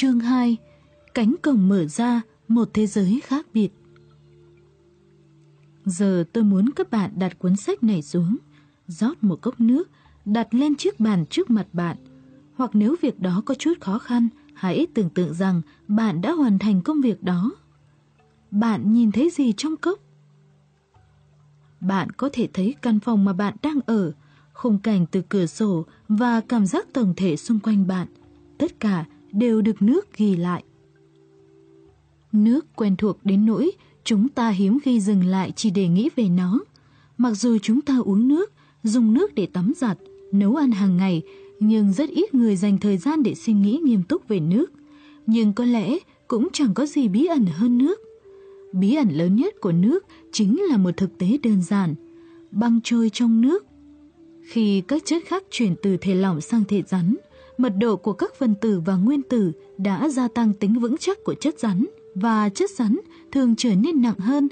Chương 2 Cánh cổng mở ra, một thế giới khác biệt. Giờ tôi muốn các bạn đặt cuốn sách này xuống, rót một cốc nước, đặt lên chiếc bàn trước mặt bạn. Hoặc nếu việc đó có chút khó khăn, hãy tưởng tượng rằng bạn đã hoàn thành công việc đó. Bạn nhìn thấy gì trong cốc? Bạn có thể thấy căn phòng mà bạn đang ở, khung cảnh từ cửa sổ và cảm giác tổng thể xung quanh bạn. Tất cả đều được nước ghi lại. Nước quen thuộc đến nỗi chúng ta hiếm khi dừng lại chỉ để nghĩ về nó. Mặc dù chúng ta uống nước, dùng nước để tắm giặt, nấu ăn hàng ngày, nhưng rất ít người dành thời gian để suy nghĩ nghiêm túc về nước. Nhưng có lẽ cũng chẳng có gì bí ẩn hơn nước. Bí ẩn lớn nhất của nước chính là một thực tế đơn giản. Băng trôi trong nước. Khi các chất khác chuyển từ thể lỏng sang thể rắn, mật độ của các phân tử và nguyên tử đã gia tăng tính vững chắc của chất rắn và chất rắn thường trở nên nặng hơn.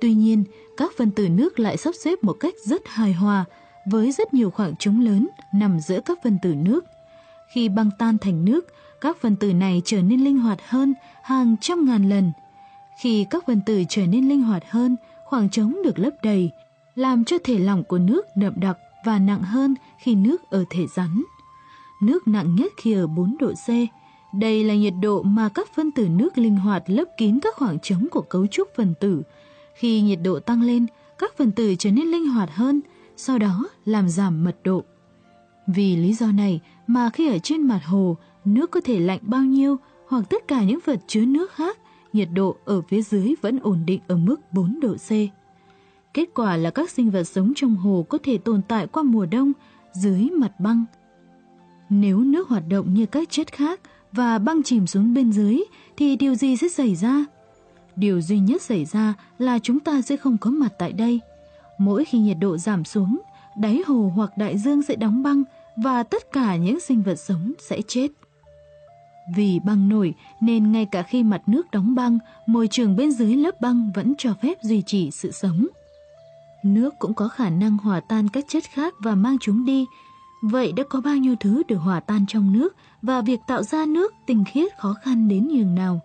Tuy nhiên, các phân tử nước lại sắp xếp một cách rất hài hòa với rất nhiều khoảng trống lớn nằm giữa các phân tử nước. Khi băng tan thành nước, các phân tử này trở nên linh hoạt hơn hàng trăm ngàn lần. Khi các phân tử trở nên linh hoạt hơn, khoảng trống được lấp đầy, làm cho thể lỏng của nước đậm đặc và nặng hơn khi nước ở thể rắn. Nước nặng nhất khi ở 4 độ C. Đây là nhiệt độ mà các phân tử nước linh hoạt lấp kín các khoảng trống của cấu trúc phân tử. Khi nhiệt độ tăng lên, các phân tử trở nên linh hoạt hơn, sau đó làm giảm mật độ. Vì lý do này mà khi ở trên mặt hồ, nước có thể lạnh bao nhiêu hoặc tất cả những vật chứa nước khác, nhiệt độ ở phía dưới vẫn ổn định ở mức 4 độ C. Kết quả là các sinh vật sống trong hồ có thể tồn tại qua mùa đông dưới mặt băng. Nếu nước hoạt động như các chất khác và băng chìm xuống bên dưới thì điều gì sẽ xảy ra? Điều duy nhất xảy ra là chúng ta sẽ không có mặt tại đây. Mỗi khi nhiệt độ giảm xuống, đáy hồ hoặc đại dương sẽ đóng băng và tất cả những sinh vật sống sẽ chết. Vì băng nổi nên ngay cả khi mặt nước đóng băng, môi trường bên dưới lớp băng vẫn cho phép duy trì sự sống. Nước cũng có khả năng hòa tan các chất khác và mang chúng đi. Vậy đã có bao nhiêu thứ được hòa tan trong nước và việc tạo ra nước tinh khiết khó khăn đến nhường nào?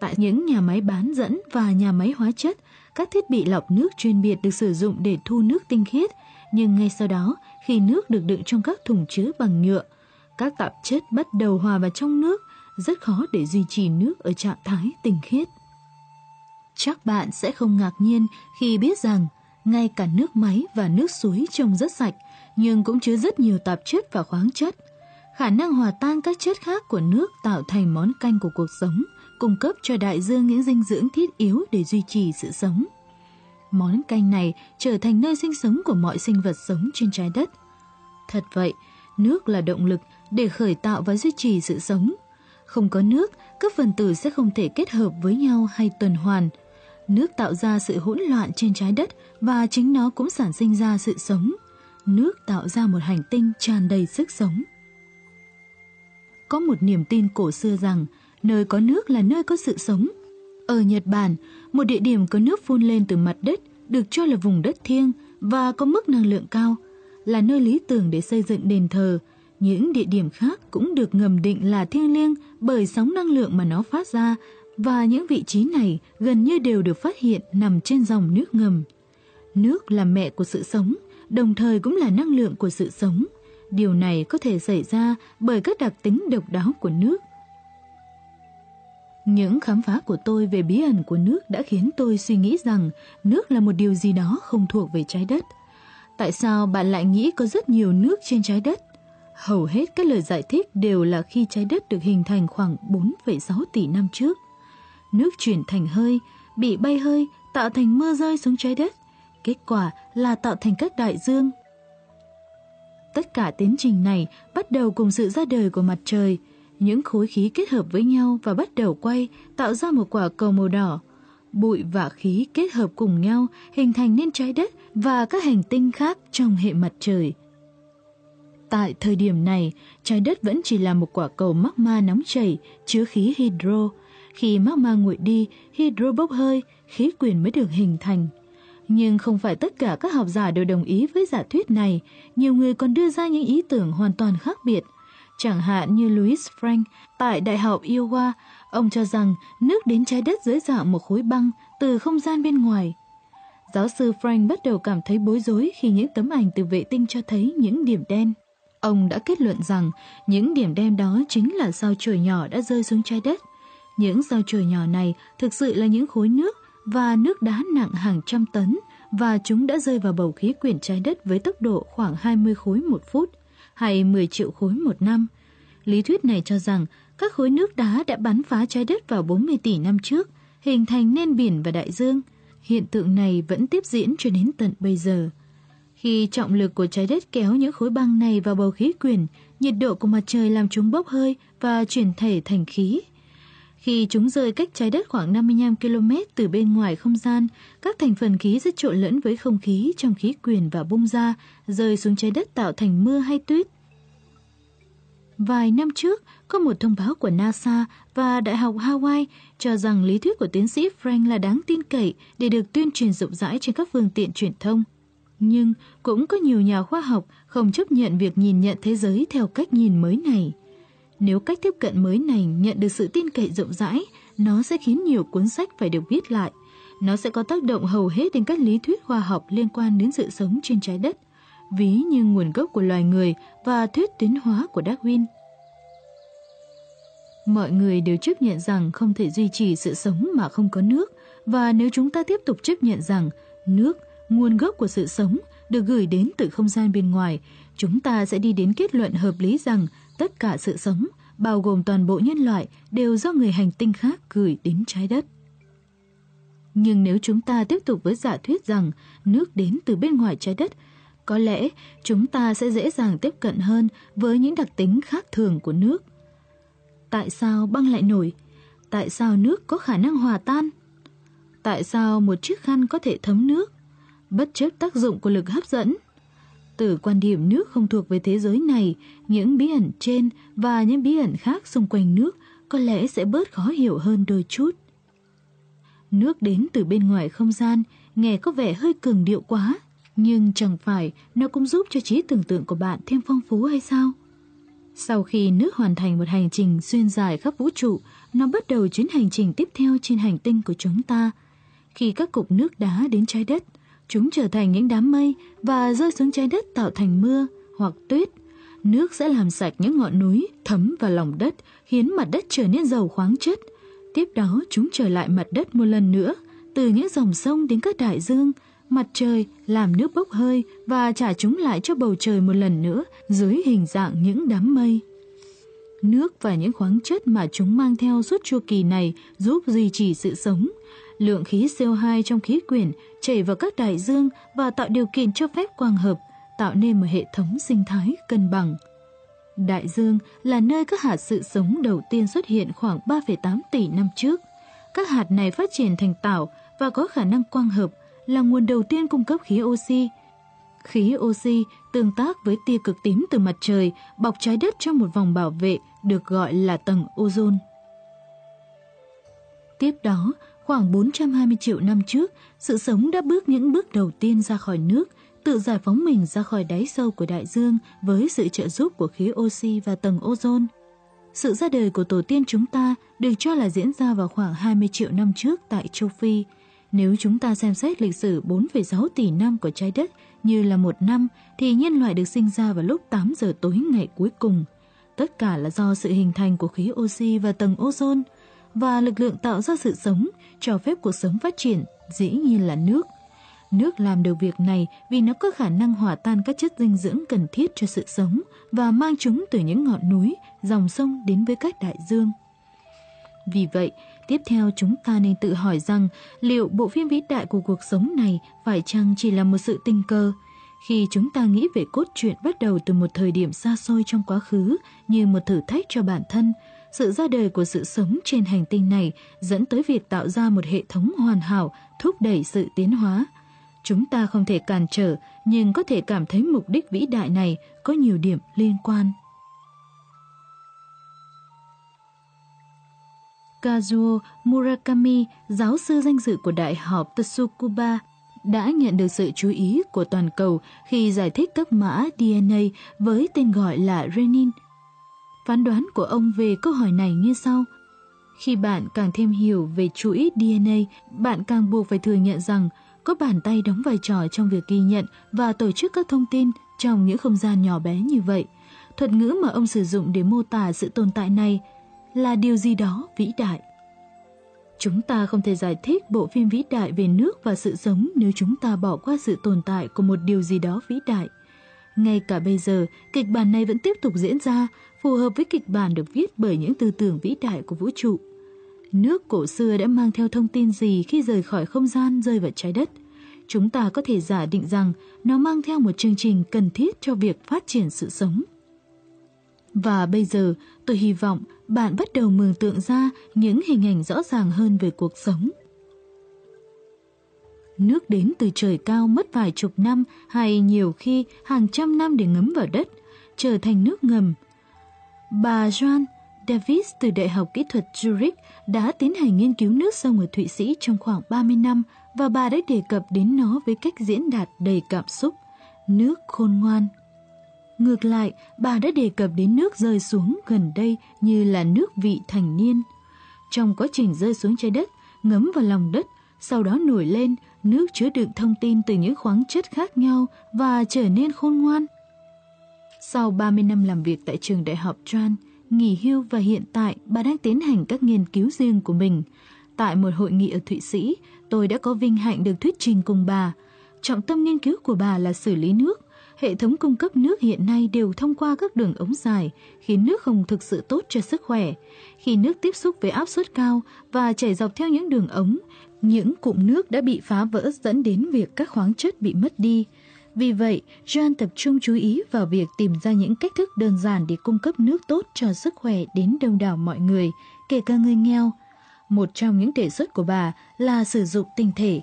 Tại những nhà máy bán dẫn và nhà máy hóa chất, các thiết bị lọc nước chuyên biệt được sử dụng để thu nước tinh khiết, nhưng ngay sau đó, khi nước được đựng trong các thùng chứa bằng nhựa, các tạp chất bắt đầu hòa vào trong nước, rất khó để duy trì nước ở trạng thái tinh khiết. Chắc bạn sẽ không ngạc nhiên khi biết rằng ngay cả nước máy và nước suối trông rất sạch, nhưng cũng chứa rất nhiều tạp chất và khoáng chất. Khả năng hòa tan các chất khác của nước tạo thành món canh của cuộc sống, cung cấp cho đại dương những dinh dưỡng thiết yếu để duy trì sự sống. Món canh này trở thành nơi sinh sống của mọi sinh vật sống trên trái đất. Thật vậy, nước là động lực để khởi tạo và duy trì sự sống. Không có nước, các phần tử sẽ không thể kết hợp với nhau hay tuần hoàn. Nước tạo ra sự hỗn loạn trên trái đất và chính nó cũng sản sinh ra sự sống. Nước tạo ra một hành tinh tràn đầy sức sống. Có một niềm tin cổ xưa rằng nơi có nước là nơi có sự sống. Ở Nhật Bản, một địa điểm có nước phun lên từ mặt đất được cho là vùng đất thiêng và có mức năng lượng cao, là nơi lý tưởng để xây dựng đền thờ. Những địa điểm khác cũng được ngầm định là thiêng liêng bởi sóng năng lượng mà nó phát ra và những vị trí này gần như đều được phát hiện nằm trên dòng nước ngầm. Nước là mẹ của sự sống, đồng thời cũng là năng lượng của sự sống. Điều này có thể xảy ra bởi các đặc tính độc đáo của nước. Những khám phá của tôi về bí ẩn của nước đã khiến tôi suy nghĩ rằng nước là một điều gì đó không thuộc về trái đất. Tại sao bạn lại nghĩ có rất nhiều nước trên trái đất? Hầu hết các lời giải thích đều là khi trái đất được hình thành khoảng 4,6 tỷ năm trước. Nước chuyển thành hơi, bị bay hơi, tạo thành mưa rơi xuống trái đất. Kết quả là tạo thành các đại dương. Tất cả tiến trình này bắt đầu cùng sự ra đời của mặt trời. Những khối khí kết hợp với nhau và bắt đầu quay, tạo ra một quả cầu màu đỏ. Bụi và khí kết hợp cùng nhau hình thành nên trái đất và các hành tinh khác trong hệ mặt trời. Tại thời điểm này, trái đất vẫn chỉ là một quả cầu magma nóng chảy, chứa khí hydro. Khi magma nguội đi, hydro bốc hơi, khí quyển mới được hình thành. Nhưng không phải tất cả các học giả đều đồng ý với giả thuyết này, nhiều người còn đưa ra những ý tưởng hoàn toàn khác biệt. Chẳng hạn như Louis Frank tại Đại học Iowa, ông cho rằng nước đến trái đất dưới dạng một khối băng từ không gian bên ngoài. Giáo sư Frank bắt đầu cảm thấy bối rối khi những tấm ảnh từ vệ tinh cho thấy những điểm đen. Ông đã kết luận rằng những điểm đen đó chính là sao trời nhỏ đã rơi xuống trái đất. Những sao trời nhỏ này thực sự là những khối nước và nước đá nặng hàng trăm tấn và chúng đã rơi vào bầu khí quyển trái đất với tốc độ khoảng 20 khối một phút hay 10 triệu khối một năm. Lý thuyết này cho rằng các khối nước đá đã bắn phá trái đất vào 40 tỷ năm trước, hình thành nên biển và đại dương. Hiện tượng này vẫn tiếp diễn cho đến tận bây giờ. Khi trọng lực của trái đất kéo những khối băng này vào bầu khí quyển, nhiệt độ của mặt trời làm chúng bốc hơi và chuyển thể thành khí. Khi chúng rơi cách trái đất khoảng 55 km từ bên ngoài không gian, các thành phần khí rất trộn lẫn với không khí trong khí quyển và bung ra, rơi xuống trái đất tạo thành mưa hay tuyết. Vài năm trước, có một thông báo của NASA và Đại học Hawaii cho rằng lý thuyết của tiến sĩ Frank là đáng tin cậy để được tuyên truyền rộng rãi trên các phương tiện truyền thông. Nhưng cũng có nhiều nhà khoa học không chấp nhận việc nhìn nhận thế giới theo cách nhìn mới này. Nếu cách tiếp cận mới này nhận được sự tin cậy rộng rãi, nó sẽ khiến nhiều cuốn sách phải được viết lại. Nó sẽ có tác động hầu hết đến các lý thuyết khoa học liên quan đến sự sống trên trái đất, ví như nguồn gốc của loài người và thuyết tiến hóa của Darwin. Mọi người đều chấp nhận rằng không thể duy trì sự sống mà không có nước, và nếu chúng ta tiếp tục chấp nhận rằng nước, nguồn gốc của sự sống, được gửi đến từ không gian bên ngoài, chúng ta sẽ đi đến kết luận hợp lý rằng tất cả sự sống, bao gồm toàn bộ nhân loại, đều do người hành tinh khác gửi đến trái đất. Nhưng nếu chúng ta tiếp tục với giả thuyết rằng nước đến từ bên ngoài trái đất, có lẽ chúng ta sẽ dễ dàng tiếp cận hơn với những đặc tính khác thường của nước. Tại sao băng lại nổi? Tại sao nước có khả năng hòa tan? Tại sao một chiếc khăn có thể thấm nước, bất chấp tác dụng của lực hấp dẫn? Từ quan điểm nước không thuộc về thế giới này, những bí ẩn trên và những bí ẩn khác xung quanh nước có lẽ sẽ bớt khó hiểu hơn đôi chút. Nước đến từ bên ngoài không gian, nghe có vẻ hơi cường điệu quá, nhưng chẳng phải nó cũng giúp cho trí tưởng tượng của bạn thêm phong phú hay sao? Sau khi nước hoàn thành một hành trình xuyên dài khắp vũ trụ, nó bắt đầu chuyến hành trình tiếp theo trên hành tinh của chúng ta. Khi các cục nước đá đến trái đất, chúng trở thành những đám mây và rơi xuống trái đất tạo thành mưa hoặc tuyết. Nước sẽ làm sạch những ngọn núi, thấm vào lòng đất, khiến mặt đất trở nên giàu khoáng chất. Tiếp đó chúng trở lại mặt đất một lần nữa, từ những dòng sông đến các đại dương, mặt trời làm nước bốc hơi và trả chúng lại cho bầu trời một lần nữa dưới hình dạng những đám mây. Nước và những khoáng chất mà chúng mang theo suốt chu kỳ này giúp duy trì sự sống. Lượng khí CO2 trong khí quyển chảy vào các đại dương và tạo điều kiện cho phép quang hợp, tạo nên một hệ thống sinh thái cân bằng. Đại dương là nơi các hạt sự sống đầu tiên xuất hiện khoảng 3,8 tỷ năm trước. Các hạt này phát triển thành tảo và có khả năng quang hợp, là nguồn đầu tiên cung cấp khí oxy. Khí oxy tương tác với tia cực tím từ mặt trời bọc trái đất trong một vòng bảo vệ được gọi là tầng ozone. Tiếp đó, khoảng 420 triệu năm trước, sự sống đã bước những bước đầu tiên ra khỏi nước, tự giải phóng mình ra khỏi đáy sâu của đại dương với sự trợ giúp của khí oxy và tầng ozone. Sự ra đời của tổ tiên chúng ta được cho là diễn ra vào khoảng 20 triệu năm trước tại châu Phi – nếu chúng ta xem xét lịch sử 4,6 tỷ năm của trái đất như là một năm, thì nhân loại được sinh ra vào lúc 8 giờ tối ngày cuối cùng. Tất cả là do sự hình thành của khí oxy và tầng ozone, và lực lượng tạo ra sự sống, cho phép cuộc sống phát triển, dĩ nhiên là nước. Nước làm được việc này vì nó có khả năng hòa tan các chất dinh dưỡng cần thiết cho sự sống và mang chúng từ những ngọn núi, dòng sông đến với các đại dương. Vì vậy, Tiếp theo chúng ta nên tự hỏi rằng liệu bộ phim vĩ đại của cuộc sống này phải chăng chỉ là một sự tình cờ? Khi chúng ta nghĩ về cốt truyện bắt đầu từ một thời điểm xa xôi trong quá khứ như một thử thách cho bản thân, sự ra đời của sự sống trên hành tinh này dẫn tới việc tạo ra một hệ thống hoàn hảo thúc đẩy sự tiến hóa. Chúng ta không thể cản trở nhưng có thể cảm thấy mục đích vĩ đại này có nhiều điểm liên quan. Kazuo Murakami, giáo sư danh dự của Đại học Tsukuba, đã nhận được sự chú ý của toàn cầu khi giải thích các mã DNA với tên gọi là renin. Phán đoán của ông về câu hỏi này như sau. Khi bạn càng thêm hiểu về chuỗi DNA, bạn càng buộc phải thừa nhận rằng có bàn tay đóng vai trò trong việc ghi nhận và tổ chức các thông tin trong những không gian nhỏ bé như vậy. Thuật ngữ mà ông sử dụng để mô tả sự tồn tại này là điều gì đó vĩ đại. Chúng ta không thể giải thích bộ phim vĩ đại về nước và sự sống nếu chúng ta bỏ qua sự tồn tại của một điều gì đó vĩ đại. Ngay cả bây giờ, kịch bản này vẫn tiếp tục diễn ra, phù hợp với kịch bản được viết bởi những tư tưởng vĩ đại của vũ trụ. Nước cổ xưa đã mang theo thông tin gì khi rời khỏi không gian rơi vào trái đất? Chúng ta có thể giả định rằng nó mang theo một chương trình cần thiết cho việc phát triển sự sống. Và bây giờ, tôi hy vọng bạn bắt đầu mường tượng ra những hình ảnh rõ ràng hơn về cuộc sống. Nước đến từ trời cao mất vài chục năm hay nhiều khi hàng trăm năm để ngấm vào đất, trở thành nước ngầm. Bà Joan Davis từ Đại học Kỹ thuật Zurich đã tiến hành nghiên cứu nước sông ở Thụy Sĩ trong khoảng 30 năm và bà đã đề cập đến nó với cách diễn đạt đầy cảm xúc. Nước khôn ngoan. Ngược lại, bà đã đề cập đến nước rơi xuống gần đây như là nước vị thành niên. Trong quá trình rơi xuống trái đất, ngấm vào lòng đất, sau đó nổi lên, nước chứa đựng thông tin từ những khoáng chất khác nhau và trở nên khôn ngoan. Sau 30 năm làm việc tại trường đại học Tran, nghỉ hưu và hiện tại bà đang tiến hành các nghiên cứu riêng của mình. Tại một hội nghị ở Thụy Sĩ, tôi đã có vinh hạnh được thuyết trình cùng bà. Trọng tâm nghiên cứu của bà là xử lý nước. Hệ thống cung cấp nước hiện nay đều thông qua các đường ống dài, khiến nước không thực sự tốt cho sức khỏe. Khi nước tiếp xúc với áp suất cao và chảy dọc theo những đường ống, những cụm nước đã bị phá vỡ dẫn đến việc các khoáng chất bị mất đi. Vì vậy, John tập trung chú ý vào việc tìm ra những cách thức đơn giản để cung cấp nước tốt cho sức khỏe đến đông đảo mọi người, kể cả người nghèo. Một trong những đề xuất của bà là sử dụng tinh thể.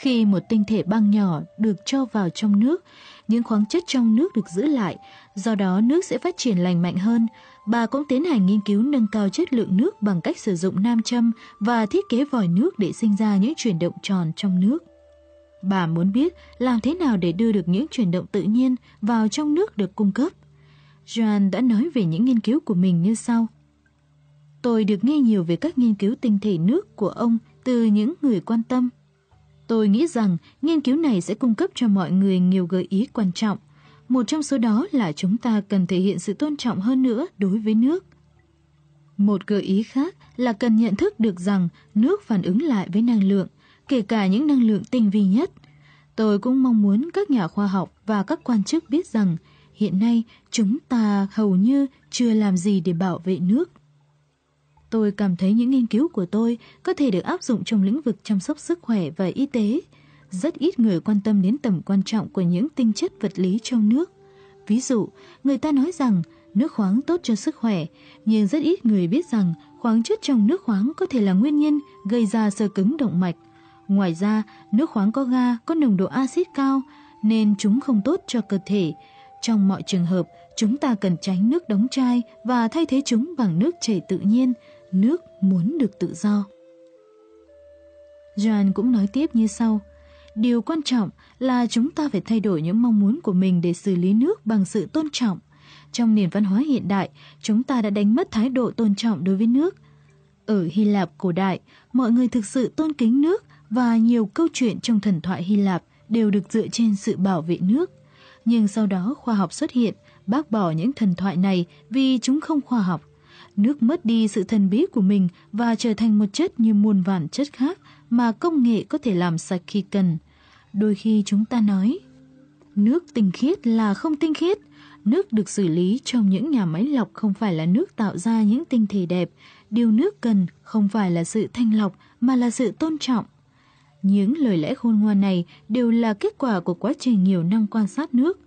Khi một tinh thể băng nhỏ được cho vào trong nước, những khoáng chất trong nước được giữ lại, do đó nước sẽ phát triển lành mạnh hơn. Bà cũng tiến hành nghiên cứu nâng cao chất lượng nước bằng cách sử dụng nam châm và thiết kế vòi nước để sinh ra những chuyển động tròn trong nước. Bà muốn biết làm thế nào để đưa được những chuyển động tự nhiên vào trong nước được cung cấp. Joan đã nói về những nghiên cứu của mình như sau. Tôi được nghe nhiều về các nghiên cứu tinh thể nước của ông từ những người quan tâm. Tôi nghĩ rằng nghiên cứu này sẽ cung cấp cho mọi người nhiều gợi ý quan trọng. Một trong số đó là chúng ta cần thể hiện sự tôn trọng hơn nữa đối với nước. Một gợi ý khác là cần nhận thức được rằng nước phản ứng lại với năng lượng, kể cả những năng lượng tinh vi nhất. Tôi cũng mong muốn các nhà khoa học và các quan chức biết rằng hiện nay chúng ta hầu như chưa làm gì để bảo vệ nước. Tôi cảm thấy những nghiên cứu của tôi có thể được áp dụng trong lĩnh vực chăm sóc sức khỏe và y tế. Rất ít người quan tâm đến tầm quan trọng của những tinh chất vật lý trong nước. Ví dụ, người ta nói rằng nước khoáng tốt cho sức khỏe, nhưng rất ít người biết rằng khoáng chất trong nước khoáng có thể là nguyên nhân gây ra sơ cứng động mạch. Ngoài ra, nước khoáng có ga có nồng độ axit cao nên chúng không tốt cho cơ thể. Trong mọi trường hợp, chúng ta cần tránh nước đóng chai và thay thế chúng bằng nước chảy tự nhiên, nước muốn được tự do. John cũng nói tiếp như sau. Điều quan trọng là chúng ta phải thay đổi những mong muốn của mình để xử lý nước bằng sự tôn trọng. Trong nền văn hóa hiện đại, chúng ta đã đánh mất thái độ tôn trọng đối với nước. Ở Hy Lạp cổ đại, mọi người thực sự tôn kính nước và nhiều câu chuyện trong thần thoại Hy Lạp đều được dựa trên sự bảo vệ nước. Nhưng sau đó khoa học xuất hiện, bác bỏ những thần thoại này vì chúng không khoa học. Nước mất đi sự thần bí của mình và trở thành một chất như muôn vàn chất khác mà công nghệ có thể làm sạch khi cần. Đôi khi chúng ta nói, nước tinh khiết là không tinh khiết. Nước được xử lý trong những nhà máy lọc không phải là nước tạo ra những tinh thể đẹp. Điều nước cần không phải là sự thanh lọc mà là sự tôn trọng. Những lời lẽ khôn ngoan này đều là kết quả của quá trình nhiều năm quan sát nước.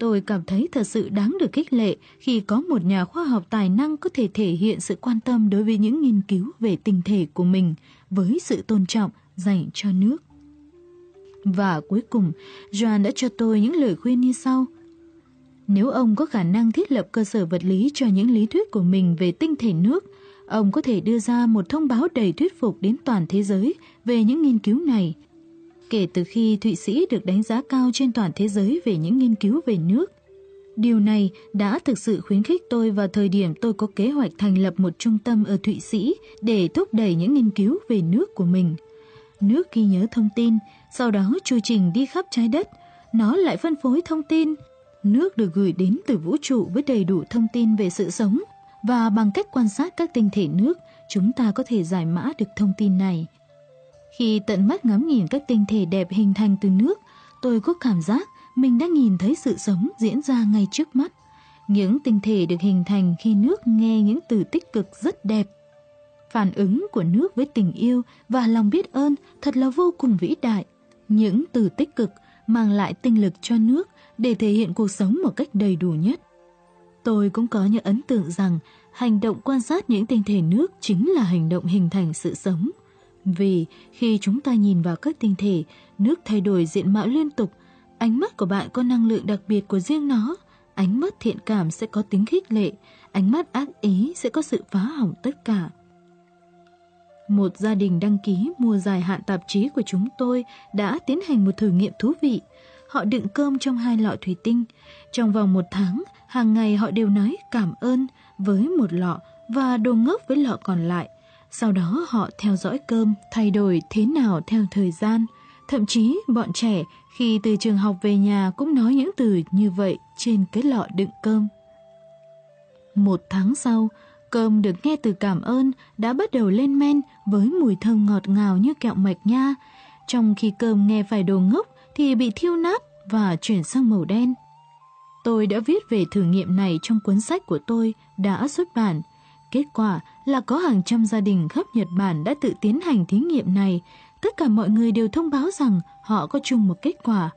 Tôi cảm thấy thật sự đáng được khích lệ khi có một nhà khoa học tài năng có thể thể hiện sự quan tâm đối với những nghiên cứu về tinh thể của mình với sự tôn trọng dành cho nước. Và cuối cùng, Joan đã cho tôi những lời khuyên như sau. Nếu ông có khả năng thiết lập cơ sở vật lý cho những lý thuyết của mình về tinh thể nước, ông có thể đưa ra một thông báo đầy thuyết phục đến toàn thế giới về những nghiên cứu này. Kể từ khi Thụy Sĩ được đánh giá cao trên toàn thế giới về những nghiên cứu về nước, Điều này đã thực sự khuyến khích tôi vào thời điểm tôi có kế hoạch thành lập một trung tâm ở Thụy Sĩ để thúc đẩy những nghiên cứu về nước của mình. Nước ghi nhớ thông tin, sau đó chu trình đi khắp trái đất, nó lại phân phối thông tin. Nước được gửi đến từ vũ trụ với đầy đủ thông tin về sự sống và bằng cách quan sát các tinh thể nước, chúng ta có thể giải mã được thông tin này. Khi tận mắt ngắm nhìn các tinh thể đẹp hình thành từ nước, tôi có cảm giác mình đã nhìn thấy sự sống diễn ra ngay trước mắt. Những tinh thể được hình thành khi nước nghe những từ tích cực rất đẹp. Phản ứng của nước với tình yêu và lòng biết ơn thật là vô cùng vĩ đại. Những từ tích cực mang lại tinh lực cho nước để thể hiện cuộc sống một cách đầy đủ nhất. Tôi cũng có những ấn tượng rằng hành động quan sát những tinh thể nước chính là hành động hình thành sự sống. Vì khi chúng ta nhìn vào các tinh thể, nước thay đổi diện mạo liên tục, ánh mắt của bạn có năng lượng đặc biệt của riêng nó. Ánh mắt thiện cảm sẽ có tính khích lệ, ánh mắt ác ý sẽ có sự phá hỏng tất cả. Một gia đình đăng ký mua dài hạn tạp chí của chúng tôi đã tiến hành một thử nghiệm thú vị. Họ đựng cơm trong hai lọ thủy tinh. Trong vòng một tháng, hàng ngày họ đều nói cảm ơn với một lọ và đồ ngốc với lọ còn lại. Sau đó họ theo dõi cơm thay đổi thế nào theo thời gian. Thậm chí bọn trẻ khi từ trường học về nhà cũng nói những từ như vậy trên cái lọ đựng cơm. Một tháng sau, cơm được nghe từ cảm ơn đã bắt đầu lên men với mùi thơm ngọt ngào như kẹo mạch nha. Trong khi cơm nghe phải đồ ngốc thì bị thiêu nát và chuyển sang màu đen. Tôi đã viết về thử nghiệm này trong cuốn sách của tôi đã xuất bản. Kết quả là có hàng trăm gia đình khắp Nhật Bản đã tự tiến hành thí nghiệm này. Tất cả mọi người đều thông báo rằng họ có chung một kết quả.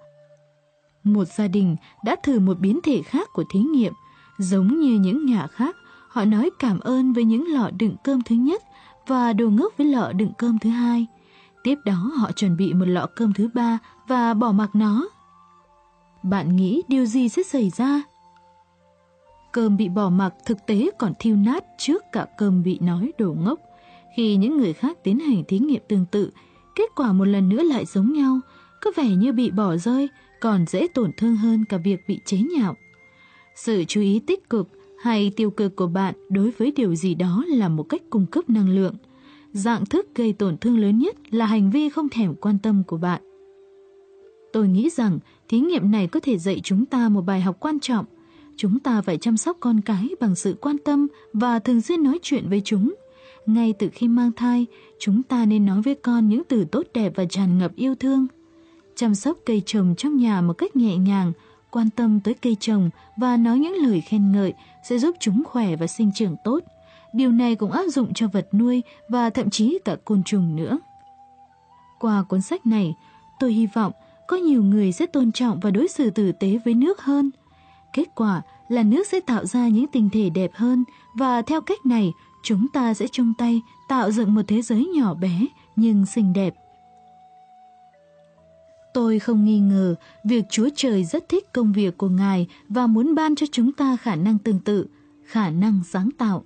Một gia đình đã thử một biến thể khác của thí nghiệm. Giống như những nhà khác, họ nói cảm ơn với những lọ đựng cơm thứ nhất và đồ ngốc với lọ đựng cơm thứ hai. Tiếp đó họ chuẩn bị một lọ cơm thứ ba và bỏ mặc nó. Bạn nghĩ điều gì sẽ xảy ra? Cơm bị bỏ mặc thực tế còn thiêu nát trước cả cơm bị nói đồ ngốc. Khi những người khác tiến hành thí nghiệm tương tự, kết quả một lần nữa lại giống nhau, có vẻ như bị bỏ rơi, còn dễ tổn thương hơn cả việc bị chế nhạo. Sự chú ý tích cực hay tiêu cực của bạn đối với điều gì đó là một cách cung cấp năng lượng. Dạng thức gây tổn thương lớn nhất là hành vi không thèm quan tâm của bạn. Tôi nghĩ rằng thí nghiệm này có thể dạy chúng ta một bài học quan trọng. Chúng ta phải chăm sóc con cái bằng sự quan tâm và thường xuyên nói chuyện với chúng. Ngay từ khi mang thai, chúng ta nên nói với con những từ tốt đẹp và tràn ngập yêu thương. Chăm sóc cây trồng trong nhà một cách nhẹ nhàng, quan tâm tới cây trồng và nói những lời khen ngợi sẽ giúp chúng khỏe và sinh trưởng tốt. Điều này cũng áp dụng cho vật nuôi và thậm chí cả côn trùng nữa. Qua cuốn sách này, tôi hy vọng có nhiều người sẽ tôn trọng và đối xử tử tế với nước hơn. Kết quả là nước sẽ tạo ra những tinh thể đẹp hơn và theo cách này chúng ta sẽ chung tay tạo dựng một thế giới nhỏ bé nhưng xinh đẹp. Tôi không nghi ngờ việc Chúa Trời rất thích công việc của Ngài và muốn ban cho chúng ta khả năng tương tự, khả năng sáng tạo.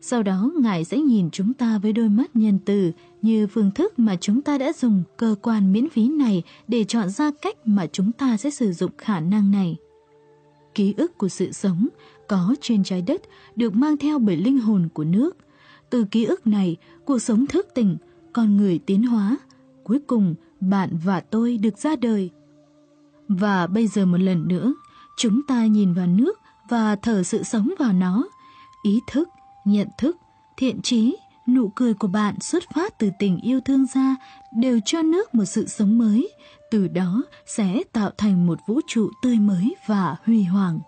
Sau đó Ngài sẽ nhìn chúng ta với đôi mắt nhân từ như phương thức mà chúng ta đã dùng cơ quan miễn phí này để chọn ra cách mà chúng ta sẽ sử dụng khả năng này. Ký ức của sự sống có trên trái đất được mang theo bởi linh hồn của nước. Từ ký ức này, cuộc sống thức tỉnh, con người tiến hóa. Cuối cùng, bạn và tôi được ra đời. Và bây giờ một lần nữa, chúng ta nhìn vào nước và thở sự sống vào nó. Ý thức, nhận thức, thiện trí, nụ cười của bạn xuất phát từ tình yêu thương ra đều cho nước một sự sống mới, từ đó sẽ tạo thành một vũ trụ tươi mới và huy hoàng.